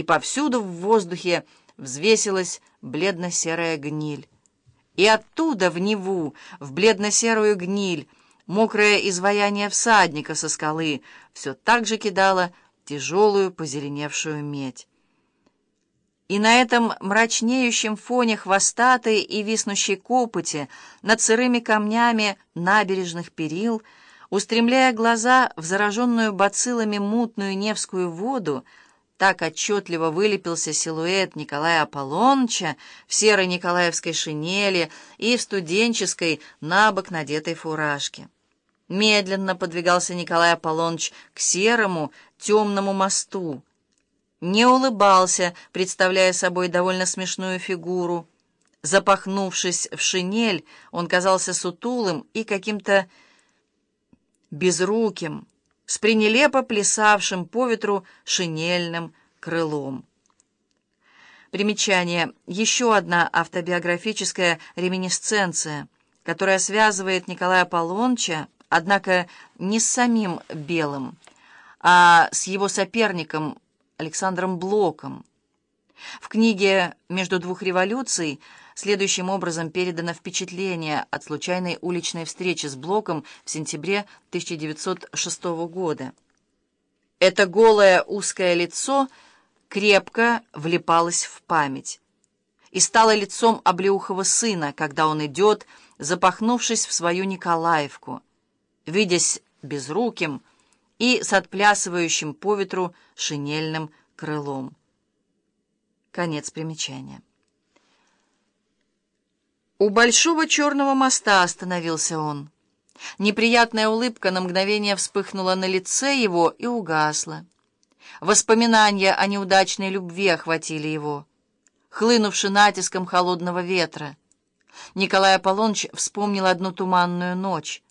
и повсюду в воздухе взвесилась бледно-серая гниль. И оттуда в Неву, в бледно-серую гниль, мокрое изваяние всадника со скалы все так же кидало тяжелую позеленевшую медь. И на этом мрачнеющем фоне хвостатой и виснущей копоти над сырыми камнями набережных перил, устремляя глаза в зараженную бациллами мутную Невскую воду, так отчетливо вылепился силуэт Николая Аполлоныча в серой николаевской шинели и в студенческой набок надетой фуражке. Медленно подвигался Николай Аполлоныч к серому темному мосту, не улыбался, представляя собой довольно смешную фигуру. Запахнувшись в шинель, он казался сутулым и каким-то безруким, с пренелепо плясавшим по ветру шинельным крылом. Примечание. Еще одна автобиографическая реминисценция, которая связывает Николая Полонча, однако не с самим Белым, а с его соперником Александром Блоком. В книге «Между двух революций» следующим образом передано впечатление от случайной уличной встречи с Блоком в сентябре 1906 года. Это голое узкое лицо крепко влипалось в память и стало лицом Облеухова сына, когда он идет, запахнувшись в свою Николаевку, видясь безруким, и с отплясывающим по ветру шинельным крылом. Конец примечания. У большого черного моста остановился он. Неприятная улыбка на мгновение вспыхнула на лице его и угасла. Воспоминания о неудачной любви охватили его, хлынувши натиском холодного ветра. Николай Аполлоныч вспомнил одну туманную ночь.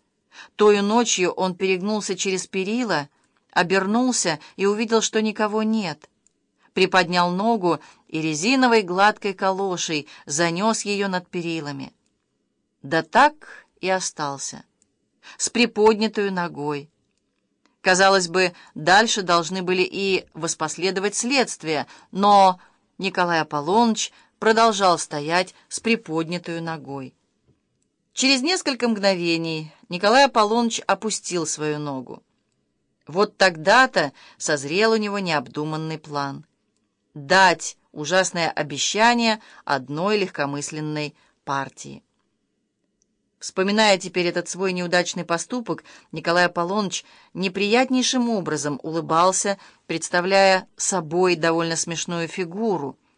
Тою ночью он перегнулся через перила, обернулся и увидел, что никого нет. Приподнял ногу и резиновой гладкой калошей занес ее над перилами. Да так и остался, с приподнятую ногой. Казалось бы, дальше должны были и воспоследовать следствия, но Николай Аполлоныч продолжал стоять с приподнятую ногой. Через несколько мгновений Николай Аполлоныч опустил свою ногу. Вот тогда-то созрел у него необдуманный план. Дать ужасное обещание одной легкомысленной партии. Вспоминая теперь этот свой неудачный поступок, Николай Аполлоныч неприятнейшим образом улыбался, представляя собой довольно смешную фигуру —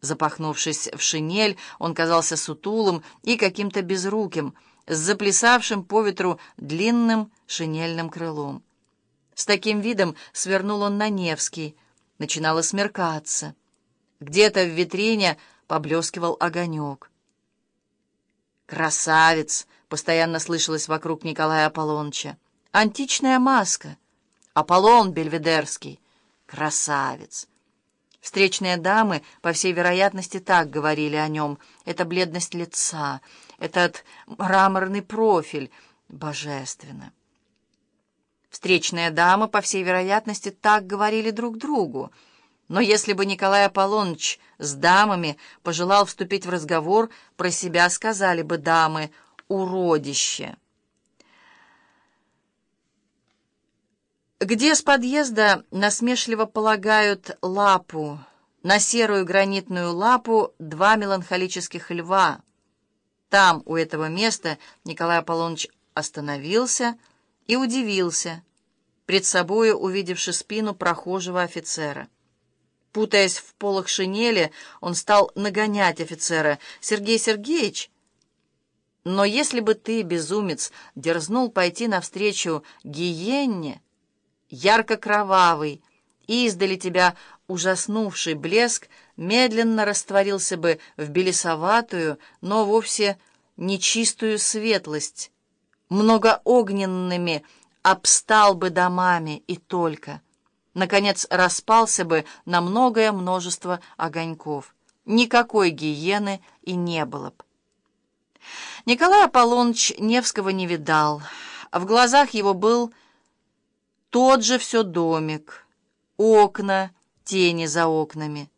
Запахнувшись в шинель, он казался сутулым и каким-то безруким, с заплясавшим по ветру длинным шинельным крылом. С таким видом свернул он на Невский. Начинало смеркаться. Где-то в витрине поблескивал огонек. «Красавец!» — постоянно слышалось вокруг Николая Аполлоныча. «Античная маска! Аполлон Бельведерский! Красавец!» Встречные дамы, по всей вероятности, так говорили о нем. Это бледность лица, этот мраморный профиль. Божественно. Встречные дамы, по всей вероятности, так говорили друг другу. Но если бы Николай Аполлоныч с дамами пожелал вступить в разговор, про себя сказали бы дамы «уродище». где с подъезда насмешливо полагают лапу, на серую гранитную лапу два меланхолических льва. Там, у этого места, Николай Аполлоныч остановился и удивился, пред собою увидевши спину прохожего офицера. Путаясь в полах шинели, он стал нагонять офицера. «Сергей Сергеевич!» «Но если бы ты, безумец, дерзнул пойти навстречу гиенне...» ярко-кровавый, издали тебя ужаснувший блеск медленно растворился бы в белесоватую, но вовсе нечистую светлость, многоогненными обстал бы домами и только. Наконец распался бы на многое множество огоньков. Никакой гиены и не было б. Николай Аполлоныч Невского не видал. В глазах его был тот же все домик, окна, тени за окнами.